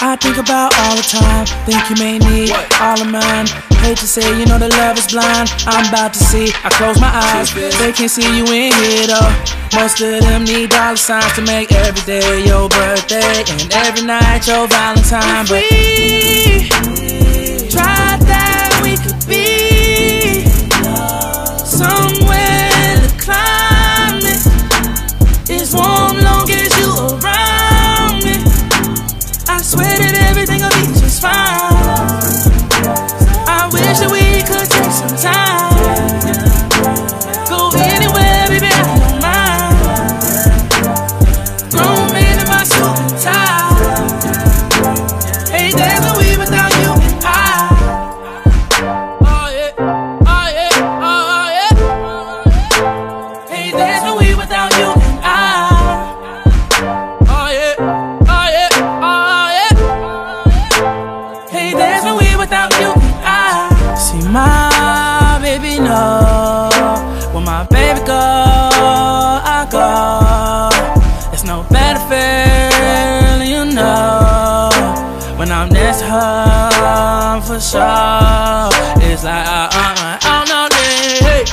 I think about all the time. Think you may need all of mine. Hate to say, you know the love is blind. I'm about to see. I close my eyes, they can't see you in here though. Most of them need dollar signs to make every day your birthday and every night your Valentine. But baby know when my baby go, I go. It's no better feeling, you know. When I'm next to her, for sure. It's like I, I, I don't know, hey,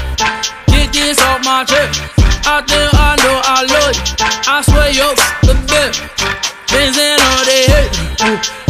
get this off my chest. I think I know I love you. I swear you're the best. Benzin all they hate.